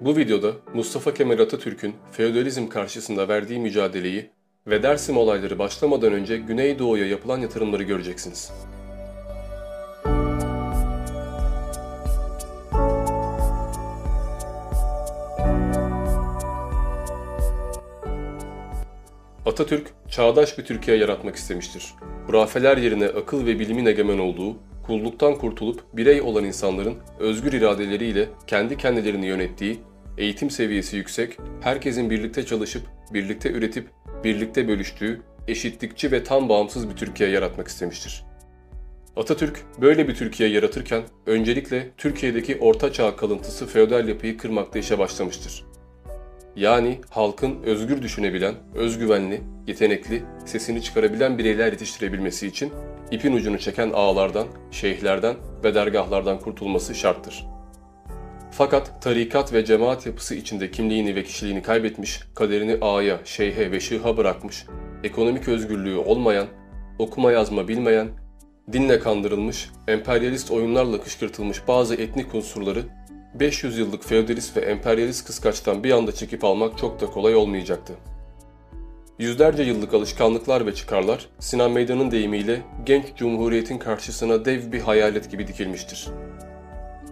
Bu videoda Mustafa Kemal Atatürk'ün feodalizm karşısında verdiği mücadeleyi ve Dersim olayları başlamadan önce Güneydoğu'ya yapılan yatırımları göreceksiniz. Atatürk, çağdaş bir Türkiye yaratmak istemiştir. Hurafeler yerine akıl ve bilimin egemen olduğu, kulluktan kurtulup birey olan insanların özgür iradeleriyle kendi kendilerini yönettiği, eğitim seviyesi yüksek, herkesin birlikte çalışıp, birlikte üretip, birlikte bölüştüğü, eşitlikçi ve tam bağımsız bir Türkiye yaratmak istemiştir. Atatürk böyle bir Türkiye yaratırken öncelikle Türkiye'deki orta çağ kalıntısı feodal yapıyı kırmakta işe başlamıştır. Yani halkın özgür düşünebilen, özgüvenli, yetenekli, sesini çıkarabilen bireyler yetiştirebilmesi için ipin ucunu çeken ağalardan, şeyhlerden ve dergahlardan kurtulması şarttır. Fakat tarikat ve cemaat yapısı içinde kimliğini ve kişiliğini kaybetmiş, kaderini ağaya, şeyhe ve şıha bırakmış, ekonomik özgürlüğü olmayan, okuma yazma bilmeyen, dinle kandırılmış, emperyalist oyunlarla kışkırtılmış bazı etnik unsurları 500 yıllık feodalist ve emperyalist kıskaçtan bir anda çekip almak çok da kolay olmayacaktı. Yüzlerce yıllık alışkanlıklar ve çıkarlar Sinan Meydan'ın deyimiyle genç cumhuriyetin karşısına dev bir hayalet gibi dikilmiştir.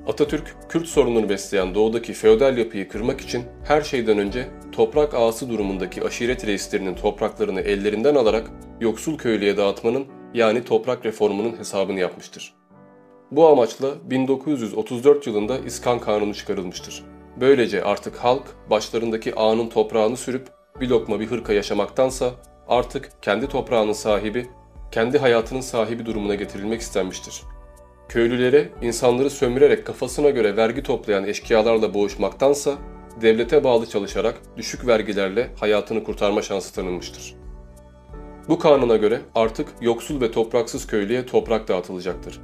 Atatürk, Kürt sorununu besleyen doğudaki feodal yapıyı kırmak için her şeyden önce toprak ağası durumundaki aşiret reislerinin topraklarını ellerinden alarak yoksul köylüye dağıtmanın yani toprak reformunun hesabını yapmıştır. Bu amaçla 1934 yılında İskan Kanunu çıkarılmıştır. Böylece artık halk başlarındaki ağanın toprağını sürüp bir lokma bir hırka yaşamaktansa artık kendi toprağının sahibi, kendi hayatının sahibi durumuna getirilmek istenmiştir. Köylülere insanları sömürerek kafasına göre vergi toplayan eşkıyalarla boğuşmaktansa devlete bağlı çalışarak düşük vergilerle hayatını kurtarma şansı tanınmıştır. Bu kanuna göre artık yoksul ve topraksız köylüye toprak dağıtılacaktır.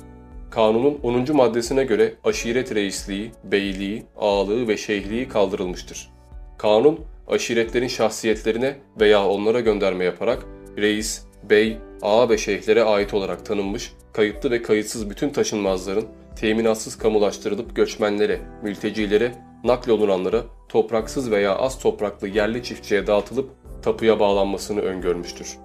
Kanunun 10. maddesine göre aşiret reisliği, beyliği, ağalığı ve şeyhliği kaldırılmıştır. Kanun, aşiretlerin şahsiyetlerine veya onlara gönderme yaparak reis, bey, ağa ve şeyhlere ait olarak tanınmış, kayıtlı ve kayıtsız bütün taşınmazların teminatsız kamulaştırılıp göçmenlere, mültecilere, naklolunanlara, topraksız veya az topraklı yerli çiftçiye dağıtılıp tapuya bağlanmasını öngörmüştür.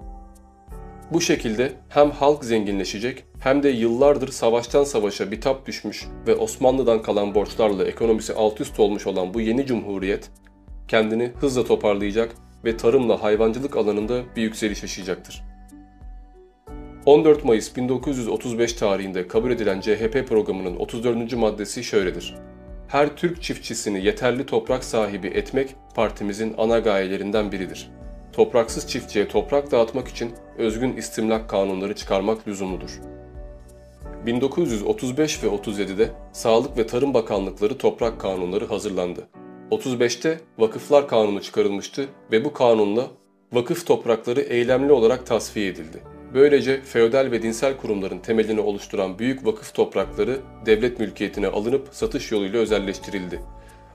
Bu şekilde hem halk zenginleşecek hem de yıllardır savaştan savaşa bitap düşmüş ve Osmanlı'dan kalan borçlarla ekonomisi alt üst olmuş olan bu yeni cumhuriyet kendini hızla toparlayacak ve tarımla hayvancılık alanında bir yükseliş yaşayacaktır. 14 Mayıs 1935 tarihinde kabul edilen CHP programının 34. maddesi şöyledir. Her Türk çiftçisini yeterli toprak sahibi etmek partimizin ana gayelerinden biridir. Topraksız çiftçiye toprak dağıtmak için özgün istimlak kanunları çıkarmak lüzumludur. 1935 ve 37'de Sağlık ve Tarım Bakanlıkları toprak kanunları hazırlandı. 35'te Vakıflar Kanunu çıkarılmıştı ve bu kanunla vakıf toprakları eylemli olarak tasfiye edildi. Böylece feodal ve dinsel kurumların temelini oluşturan büyük vakıf toprakları devlet mülkiyetine alınıp satış yoluyla özelleştirildi.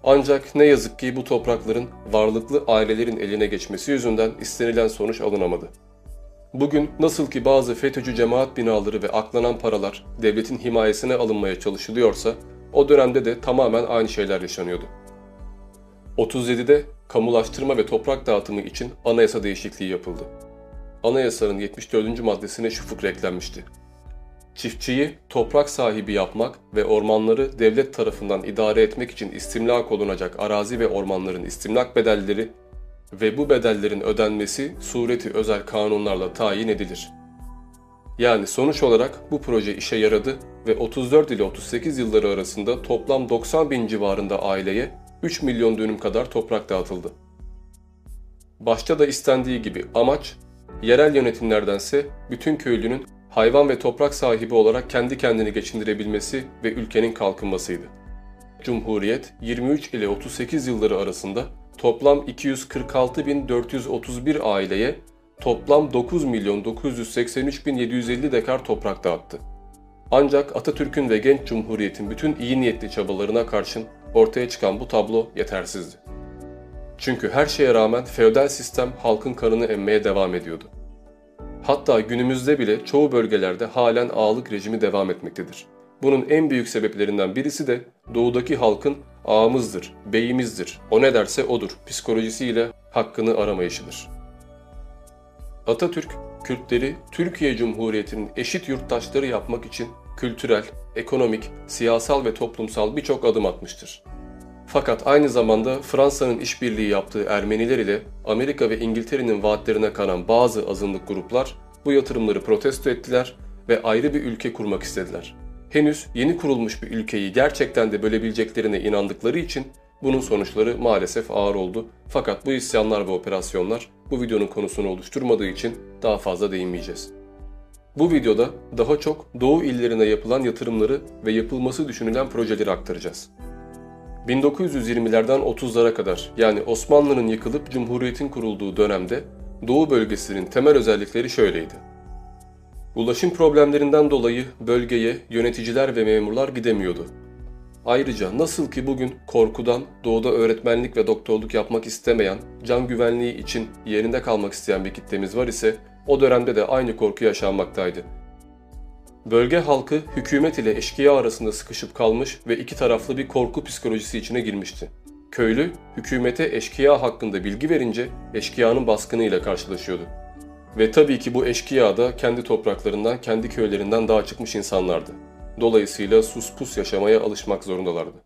Ancak ne yazık ki bu toprakların varlıklı ailelerin eline geçmesi yüzünden istenilen sonuç alınamadı. Bugün nasıl ki bazı FETÖ'cü cemaat binaları ve aklanan paralar devletin himayesine alınmaya çalışılıyorsa, o dönemde de tamamen aynı şeyler yaşanıyordu. 37'de kamulaştırma ve toprak dağıtımı için anayasa değişikliği yapıldı. Anayasanın 74. maddesine şu fıkra eklenmişti. Çiftçiyi toprak sahibi yapmak ve ormanları devlet tarafından idare etmek için istimlak olunacak arazi ve ormanların istimlak bedelleri ve bu bedellerin ödenmesi sureti özel kanunlarla tayin edilir. Yani sonuç olarak bu proje işe yaradı ve 34 ile 38 yılları arasında toplam 90 bin civarında aileye 3 milyon dönüm kadar toprak dağıtıldı. Başta da istendiği gibi amaç, yerel yönetimlerdense bütün köylünün hayvan ve toprak sahibi olarak kendi kendini geçindirebilmesi ve ülkenin kalkınmasıydı. Cumhuriyet 23 ile 38 yılları arasında toplam 246.431 aileye toplam 9 milyon 983 bin 750 dekar toprak dağıttı. Ancak Atatürk'ün ve genç cumhuriyetin bütün iyi niyetli çabalarına karşın ortaya çıkan bu tablo yetersizdi. Çünkü her şeye rağmen feodal sistem halkın kanını emmeye devam ediyordu. Hatta günümüzde bile çoğu bölgelerde halen ağalık rejimi devam etmektedir. Bunun en büyük sebeplerinden birisi de doğudaki halkın ağamızdır, beyimizdir, o ne derse odur psikolojisiyle hakkını aramayışıdır. Atatürk, Kürtleri Türkiye Cumhuriyeti'nin eşit yurttaşları yapmak için kültürel, ekonomik, siyasal ve toplumsal birçok adım atmıştır. Fakat aynı zamanda Fransa'nın işbirliği yaptığı Ermeniler ile Amerika ve İngiltere'nin vaatlerine kanan bazı azınlık gruplar bu yatırımları protesto ettiler ve ayrı bir ülke kurmak istediler. Henüz yeni kurulmuş bir ülkeyi gerçekten de bölebileceklerine inandıkları için bunun sonuçları maalesef ağır oldu. Fakat bu isyanlar ve operasyonlar bu videonun konusunu oluşturmadığı için daha fazla değinmeyeceğiz. Bu videoda daha çok Doğu illerine yapılan yatırımları ve yapılması düşünülen projeleri aktaracağız. 1920'lerden 30'lara kadar yani Osmanlı'nın yıkılıp Cumhuriyet'in kurulduğu dönemde Doğu bölgesinin temel özellikleri şöyleydi. Ulaşım problemlerinden dolayı bölgeye yöneticiler ve memurlar gidemiyordu. Ayrıca nasıl ki bugün korkudan doğuda öğretmenlik ve doktorluk yapmak istemeyen, can güvenliği için yerinde kalmak isteyen bir kitlemiz var ise o dönemde de aynı korku yaşanmaktaydı. Bölge halkı hükümet ile eşkıya arasında sıkışıp kalmış ve iki taraflı bir korku psikolojisi içine girmişti. Köylü, hükümete eşkıya hakkında bilgi verince eşkıyanın baskınıyla karşılaşıyordu. Ve tabii ki bu eşkıya da kendi topraklarından, kendi köylerinden daha çıkmış insanlardı. Dolayısıyla sus pus yaşamaya alışmak zorundalardı.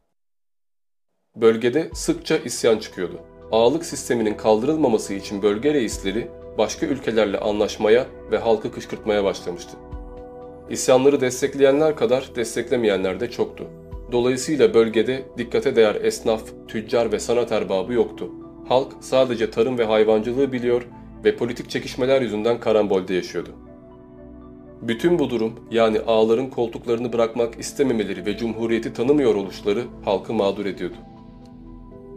Bölgede sıkça isyan çıkıyordu. Ağalık sisteminin kaldırılmaması için bölge reisleri başka ülkelerle anlaşmaya ve halkı kışkırtmaya başlamıştı. İsyanları destekleyenler kadar desteklemeyenler de çoktu. Dolayısıyla bölgede dikkate değer esnaf, tüccar ve sanat erbabı yoktu. Halk sadece tarım ve hayvancılığı biliyor ve politik çekişmeler yüzünden karambolde yaşıyordu. Bütün bu durum yani ağların koltuklarını bırakmak istememeleri ve cumhuriyeti tanımıyor oluşları halkı mağdur ediyordu.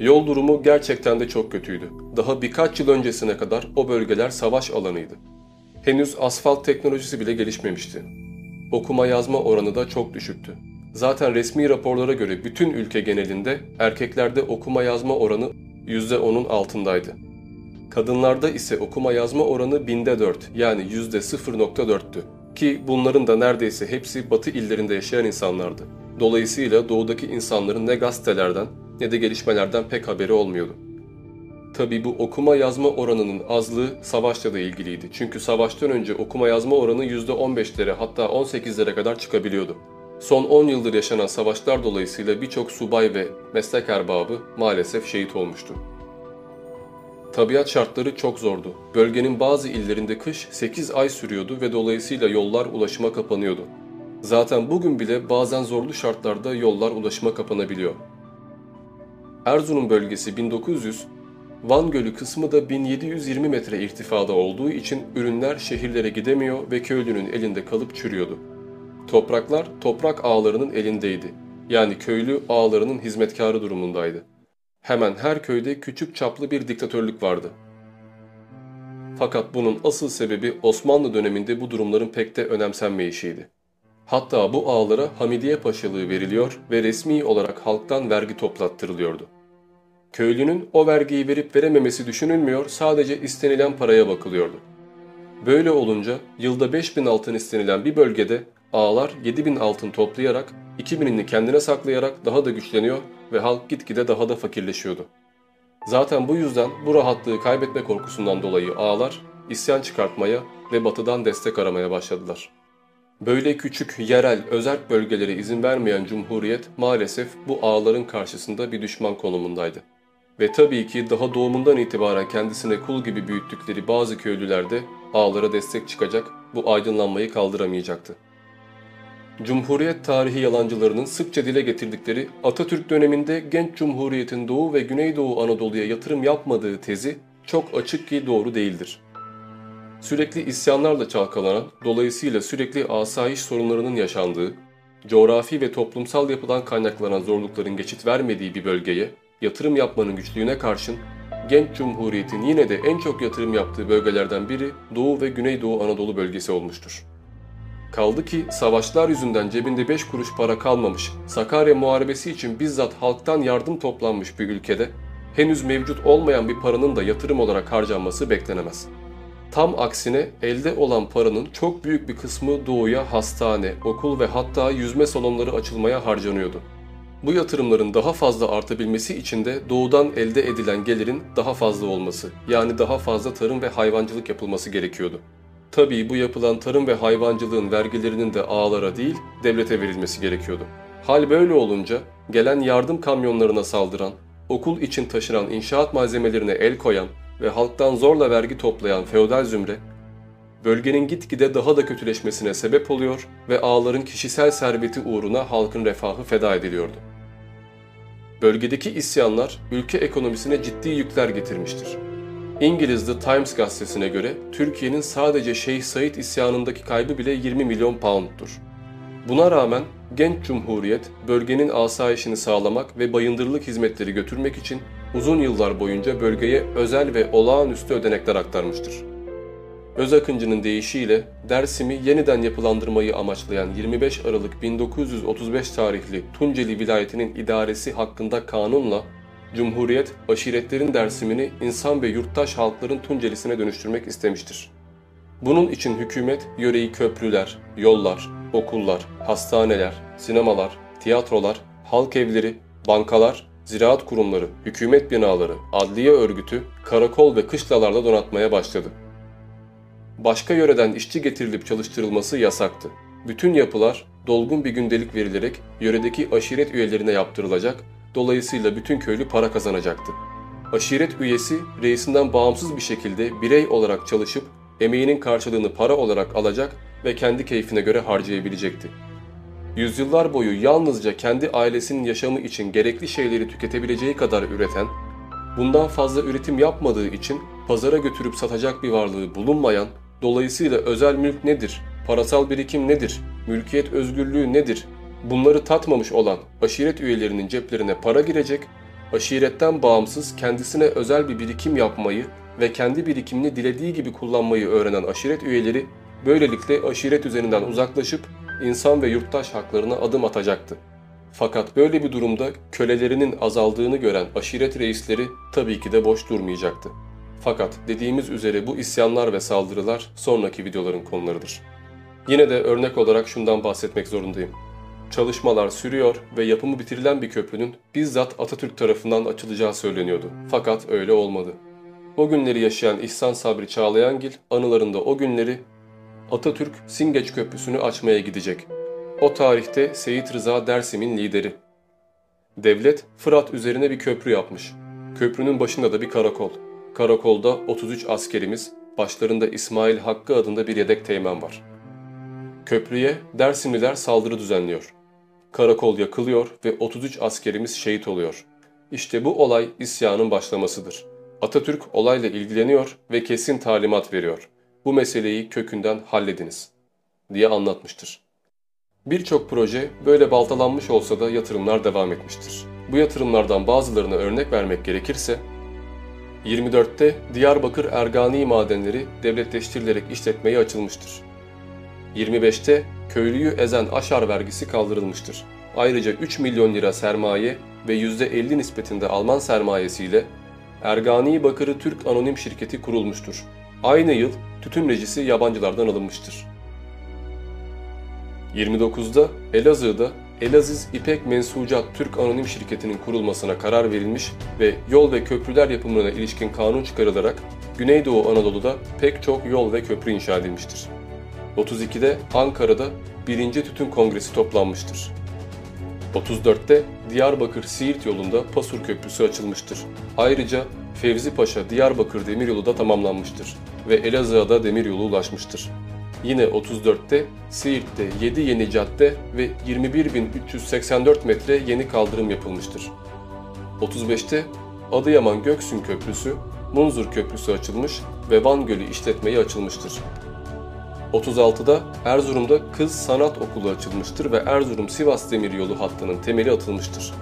Yol durumu gerçekten de çok kötüydü. Daha birkaç yıl öncesine kadar o bölgeler savaş alanıydı. Henüz asfalt teknolojisi bile gelişmemişti. Okuma yazma oranı da çok düşüktü. Zaten resmi raporlara göre bütün ülke genelinde erkeklerde okuma yazma oranı %10'un altındaydı. Kadınlarda ise okuma yazma oranı binde 4 yani %0.4'tü. Ki bunların da neredeyse hepsi batı illerinde yaşayan insanlardı. Dolayısıyla doğudaki insanların ne gazetelerden ne de gelişmelerden pek haberi olmuyordu. Tabi bu okuma yazma oranının azlığı savaşla da ilgiliydi. Çünkü savaştan önce okuma yazma oranı %15'lere hatta 18'lere kadar çıkabiliyordu. Son 10 yıldır yaşanan savaşlar dolayısıyla birçok subay ve meslek erbabı maalesef şehit olmuştu. Tabiat şartları çok zordu. Bölgenin bazı illerinde kış 8 ay sürüyordu ve dolayısıyla yollar ulaşıma kapanıyordu. Zaten bugün bile bazen zorlu şartlarda yollar ulaşıma kapanabiliyor. Erzurum bölgesi 1900, Van Gölü kısmı da 1720 metre irtifada olduğu için ürünler şehirlere gidemiyor ve köylünün elinde kalıp çürüyordu. Topraklar toprak ağlarının elindeydi. Yani köylü ağlarının hizmetkarı durumundaydı. Hemen her köyde küçük çaplı bir diktatörlük vardı. Fakat bunun asıl sebebi Osmanlı döneminde bu durumların pek de önemsenmeyişiydi. Hatta bu ağlara Hamidiye Paşalığı veriliyor ve resmi olarak halktan vergi toplattırılıyordu. Köylünün o vergiyi verip verememesi düşünülmüyor, sadece istenilen paraya bakılıyordu. Böyle olunca yılda 5000 altın istenilen bir bölgede ağlar 7000 altın toplayarak 2000'ini kendine saklayarak daha da güçleniyor ve halk gitgide daha da fakirleşiyordu. Zaten bu yüzden bu rahatlığı kaybetme korkusundan dolayı ağlar isyan çıkartmaya ve batıdan destek aramaya başladılar. Böyle küçük, yerel, özerk bölgelere izin vermeyen Cumhuriyet maalesef bu ağların karşısında bir düşman konumundaydı. Ve tabii ki daha doğumundan itibaren kendisine kul gibi büyüttükleri bazı köylüler de ağlara destek çıkacak, bu aydınlanmayı kaldıramayacaktı. Cumhuriyet tarihi yalancılarının sıkça dile getirdikleri Atatürk döneminde genç cumhuriyetin Doğu ve Güneydoğu Anadolu'ya yatırım yapmadığı tezi çok açık ki doğru değildir. Sürekli isyanlarla çalkalanan, dolayısıyla sürekli asayiş sorunlarının yaşandığı, coğrafi ve toplumsal yapıdan kaynaklanan zorlukların geçit vermediği bir bölgeye yatırım yapmanın güçlüğüne karşın genç cumhuriyetin yine de en çok yatırım yaptığı bölgelerden biri Doğu ve Güneydoğu Anadolu bölgesi olmuştur. Kaldı ki savaşlar yüzünden cebinde 5 kuruş para kalmamış, Sakarya Muharebesi için bizzat halktan yardım toplanmış bir ülkede henüz mevcut olmayan bir paranın da yatırım olarak harcanması beklenemez. Tam aksine elde olan paranın çok büyük bir kısmı doğuya hastane, okul ve hatta yüzme salonları açılmaya harcanıyordu. Bu yatırımların daha fazla artabilmesi için de doğudan elde edilen gelirin daha fazla olması, yani daha fazla tarım ve hayvancılık yapılması gerekiyordu. Tabii bu yapılan tarım ve hayvancılığın vergilerinin de ağlara değil, devlete verilmesi gerekiyordu. Hal böyle olunca gelen yardım kamyonlarına saldıran, okul için taşınan inşaat malzemelerine el koyan ve halktan zorla vergi toplayan feodal zümre, bölgenin gitgide daha da kötüleşmesine sebep oluyor ve ağların kişisel serveti uğruna halkın refahı feda ediliyordu. Bölgedeki isyanlar ülke ekonomisine ciddi yükler getirmiştir. İngiliz The Times gazetesine göre Türkiye'nin sadece Şeyh Said isyanındaki kaybı bile 20 milyon pound'tur. Buna rağmen genç cumhuriyet bölgenin asayişini sağlamak ve bayındırlık hizmetleri götürmek için uzun yıllar boyunca bölgeye özel ve olağanüstü ödenekler aktarmıştır. Öz Akıncı'nın deyişiyle Dersim'i yeniden yapılandırmayı amaçlayan 25 Aralık 1935 tarihli Tunceli vilayetinin idaresi hakkında kanunla Cumhuriyet aşiretlerin Dersim'ini insan ve yurttaş halkların Tuncelisine dönüştürmek istemiştir. Bunun için hükümet yöreyi köprüler, yollar, okullar, hastaneler, sinemalar, tiyatrolar, halk evleri, bankalar, ziraat kurumları, hükümet binaları, adliye örgütü, karakol ve kışlalarla donatmaya başladı. Başka yöreden işçi getirilip çalıştırılması yasaktı. Bütün yapılar dolgun bir gündelik verilerek yöredeki aşiret üyelerine yaptırılacak, dolayısıyla bütün köylü para kazanacaktı. Aşiret üyesi reisinden bağımsız bir şekilde birey olarak çalışıp emeğinin karşılığını para olarak alacak ve kendi keyfine göre harcayabilecekti. Yüzyıllar boyu yalnızca kendi ailesinin yaşamı için gerekli şeyleri tüketebileceği kadar üreten, bundan fazla üretim yapmadığı için pazara götürüp satacak bir varlığı bulunmayan, dolayısıyla özel mülk nedir, parasal birikim nedir, mülkiyet özgürlüğü nedir, bunları tatmamış olan aşiret üyelerinin ceplerine para girecek, aşiretten bağımsız kendisine özel bir birikim yapmayı ve kendi birikimini dilediği gibi kullanmayı öğrenen aşiret üyeleri böylelikle aşiret üzerinden uzaklaşıp insan ve yurttaş haklarına adım atacaktı. Fakat böyle bir durumda kölelerinin azaldığını gören aşiret reisleri tabii ki de boş durmayacaktı. Fakat dediğimiz üzere bu isyanlar ve saldırılar sonraki videoların konularıdır. Yine de örnek olarak şundan bahsetmek zorundayım. Çalışmalar sürüyor ve yapımı bitirilen bir köprünün bizzat Atatürk tarafından açılacağı söyleniyordu. Fakat öyle olmadı. O günleri yaşayan İhsan Sabri Çağlayangil anılarında o günleri Atatürk Singeç Köprüsü'nü açmaya gidecek. O tarihte Seyit Rıza Dersim'in lideri. Devlet Fırat üzerine bir köprü yapmış. Köprünün başında da bir karakol. Karakolda 33 askerimiz, başlarında İsmail Hakkı adında bir yedek teğmen var. Köprüye Dersimliler saldırı düzenliyor. Karakol yakılıyor ve 33 askerimiz şehit oluyor. İşte bu olay isyanın başlamasıdır. Atatürk olayla ilgileniyor ve kesin talimat veriyor. Bu meseleyi kökünden hallediniz diye anlatmıştır. Birçok proje böyle baltalanmış olsa da yatırımlar devam etmiştir. Bu yatırımlardan bazılarına örnek vermek gerekirse 24'te Diyarbakır Ergani madenleri devletleştirilerek işletmeye açılmıştır. 25'te köylüyü ezen aşar vergisi kaldırılmıştır. Ayrıca 3 milyon lira sermaye ve %50 nispetinde Alman sermayesiyle Ergani Bakırı Türk Anonim Şirketi kurulmuştur. Aynı yıl tütün rejisi yabancılardan alınmıştır. 29'da Elazığ'da Elaziz İpek Mensucat Türk Anonim Şirketi'nin kurulmasına karar verilmiş ve yol ve köprüler yapımına ilişkin kanun çıkarılarak Güneydoğu Anadolu'da pek çok yol ve köprü inşa edilmiştir. 32'de Ankara'da 1. Tütün Kongresi toplanmıştır. 34'te Diyarbakır-Siirt yolunda Pasur Köprüsü açılmıştır. Ayrıca Fevzi Paşa Diyarbakır demiryolu da tamamlanmıştır ve Elazığ'a da demiryolu ulaşmıştır. Yine 34'te Siirt'te 7 yeni cadde ve 21.384 metre yeni kaldırım yapılmıştır. 35'te Adıyaman Göksun Köprüsü, Munzur Köprüsü açılmış ve Van Gölü işletmeyi açılmıştır. 36'da Erzurum'da Kız Sanat Okulu açılmıştır ve Erzurum-Sivas Demiryolu hattının temeli atılmıştır.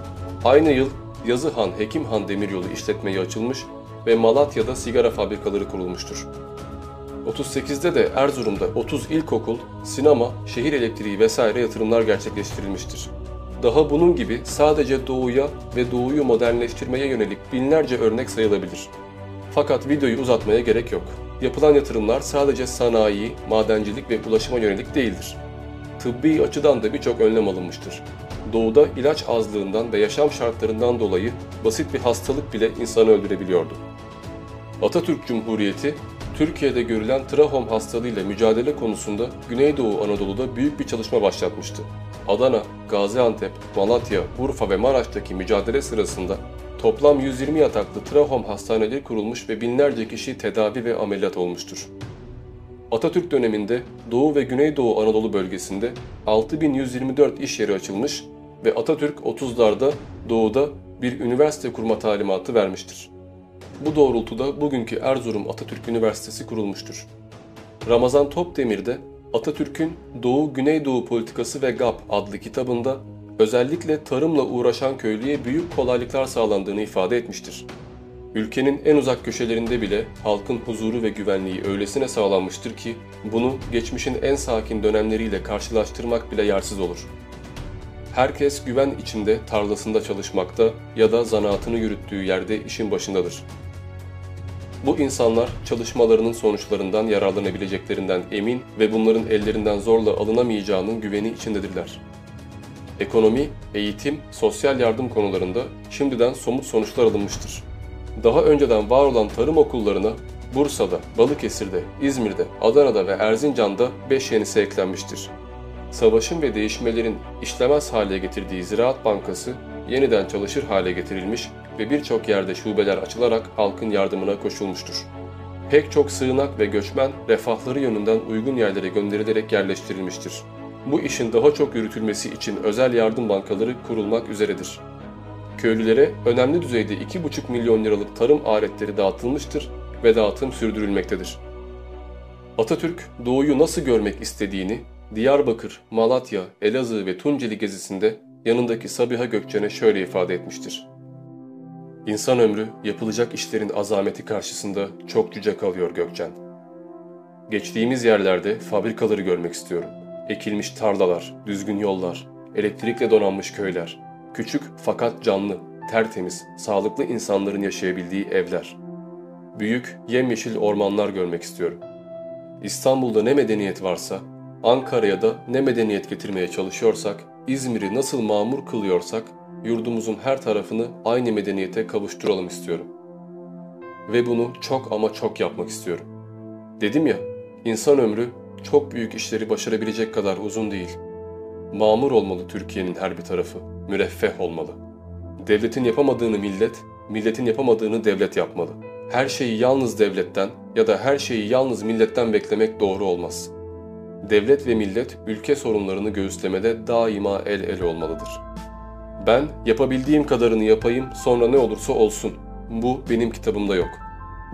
Aynı yıl Yazıhan Hekimhan Demiryolu işletmeyi açılmış ve Malatya'da sigara fabrikaları kurulmuştur. 38'de de Erzurum'da 30 ilkokul, sinema, şehir elektriği vesaire yatırımlar gerçekleştirilmiştir. Daha bunun gibi sadece doğuya ve doğuyu modernleştirmeye yönelik binlerce örnek sayılabilir. Fakat videoyu uzatmaya gerek yok. Yapılan yatırımlar sadece sanayi, madencilik ve ulaşıma yönelik değildir. Tıbbi açıdan da birçok önlem alınmıştır. doğuda ilaç azlığından ve yaşam şartlarından dolayı basit bir hastalık bile insanı öldürebiliyordu. Atatürk Cumhuriyeti, Türkiye'de görülen trahom hastalığıyla mücadele konusunda Güneydoğu Anadolu'da büyük bir çalışma başlatmıştı. Adana, Gaziantep, Malatya, Urfa ve Maraş'taki mücadele sırasında toplam 120 yataklı trahom hastaneleri kurulmuş ve binlerce kişi tedavi ve ameliyat olmuştur. Atatürk döneminde Doğu ve Güneydoğu Anadolu bölgesinde 6124 iş yeri açılmış ve Atatürk 30'larda Doğu'da bir üniversite kurma talimatı vermiştir. Bu doğrultuda bugünkü Erzurum Atatürk Üniversitesi kurulmuştur. Ramazan Topdemir de Atatürk'ün Doğu Güneydoğu Politikası ve GAP adlı kitabında özellikle tarımla uğraşan köylüye büyük kolaylıklar sağlandığını ifade etmiştir. Ülkenin en uzak köşelerinde bile halkın huzuru ve güvenliği öylesine sağlanmıştır ki bunu geçmişin en sakin dönemleriyle karşılaştırmak bile yersiz olur. Herkes güven içinde tarlasında çalışmakta ya da zanaatını yürüttüğü yerde işin başındadır. Bu insanlar çalışmalarının sonuçlarından yararlanabileceklerinden emin ve bunların ellerinden zorla alınamayacağının güveni içindedirler. Ekonomi, eğitim, sosyal yardım konularında şimdiden somut sonuçlar alınmıştır. Daha önceden var olan tarım okullarına Bursa'da, Balıkesir'de, İzmir'de, Adana'da ve Erzincan'da 5 yenisi eklenmiştir. Savaşın ve değişmelerin işlemez hale getirdiği Ziraat Bankası yeniden çalışır hale getirilmiş ve birçok yerde şubeler açılarak halkın yardımına koşulmuştur. Pek çok sığınak ve göçmen refahları yönünden uygun yerlere gönderilerek yerleştirilmiştir. Bu işin daha çok yürütülmesi için özel yardım bankaları kurulmak üzeredir. Köylülere önemli düzeyde 2,5 milyon liralık tarım aletleri dağıtılmıştır ve dağıtım sürdürülmektedir. Atatürk doğuyu nasıl görmek istediğini Diyarbakır, Malatya, Elazığ ve Tunceli gezisinde yanındaki Sabiha Gökçen'e şöyle ifade etmiştir. İnsan ömrü yapılacak işlerin azameti karşısında çok cüce kalıyor Gökçen. Geçtiğimiz yerlerde fabrikaları görmek istiyorum. Ekilmiş tarlalar, düzgün yollar, elektrikle donanmış köyler, küçük fakat canlı, tertemiz, sağlıklı insanların yaşayabildiği evler. Büyük, yemyeşil ormanlar görmek istiyorum. İstanbul'da ne medeniyet varsa, Ankara'ya da ne medeniyet getirmeye çalışıyorsak, İzmir'i nasıl mamur kılıyorsak, yurdumuzun her tarafını aynı medeniyete kavuşturalım istiyorum. Ve bunu çok ama çok yapmak istiyorum. Dedim ya, insan ömrü çok büyük işleri başarabilecek kadar uzun değil. Mamur olmalı Türkiye'nin her bir tarafı, müreffeh olmalı. Devletin yapamadığını millet, milletin yapamadığını devlet yapmalı. Her şeyi yalnız devletten ya da her şeyi yalnız milletten beklemek doğru olmaz. Devlet ve millet ülke sorunlarını göğüslemede daima el ele olmalıdır.'' Ben yapabildiğim kadarını yapayım sonra ne olursa olsun. Bu benim kitabımda yok.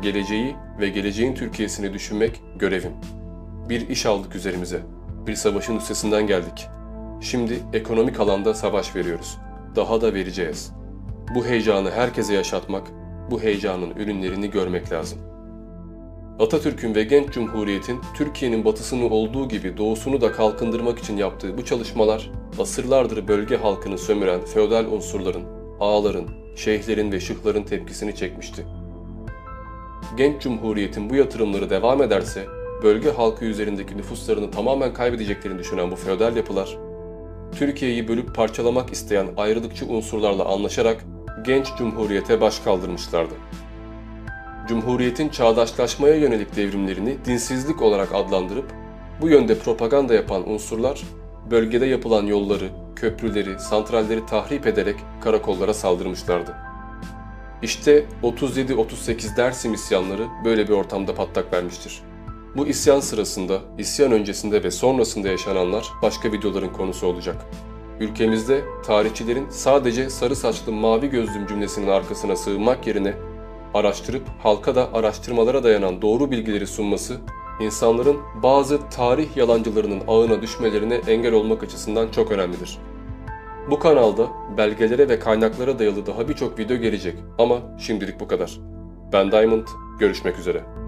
Geleceği ve geleceğin Türkiye'sini düşünmek görevim. Bir iş aldık üzerimize. Bir savaşın üstesinden geldik. Şimdi ekonomik alanda savaş veriyoruz. Daha da vereceğiz. Bu heyecanı herkese yaşatmak, bu heyecanın ürünlerini görmek lazım.'' Atatürk'ün ve genç cumhuriyetin Türkiye'nin batısını olduğu gibi doğusunu da kalkındırmak için yaptığı bu çalışmalar, asırlardır bölge halkını sömüren feodal unsurların, ağaların, şeyhlerin ve şıkların tepkisini çekmişti. Genç cumhuriyetin bu yatırımları devam ederse, bölge halkı üzerindeki nüfuslarını tamamen kaybedeceklerini düşünen bu feodal yapılar, Türkiye'yi bölüp parçalamak isteyen ayrılıkçı unsurlarla anlaşarak genç cumhuriyete baş kaldırmışlardı. Cumhuriyetin çağdaşlaşmaya yönelik devrimlerini dinsizlik olarak adlandırıp bu yönde propaganda yapan unsurlar bölgede yapılan yolları, köprüleri, santralleri tahrip ederek karakollara saldırmışlardı. İşte 37-38 Dersim isyanları böyle bir ortamda patlak vermiştir. Bu isyan sırasında, isyan öncesinde ve sonrasında yaşananlar başka videoların konusu olacak. Ülkemizde tarihçilerin sadece sarı saçlı mavi gözlüm cümlesinin arkasına sığınmak yerine araştırıp halka da araştırmalara dayanan doğru bilgileri sunması, insanların bazı tarih yalancılarının ağına düşmelerine engel olmak açısından çok önemlidir. Bu kanalda belgelere ve kaynaklara dayalı daha birçok video gelecek ama şimdilik bu kadar. Ben Diamond, görüşmek üzere.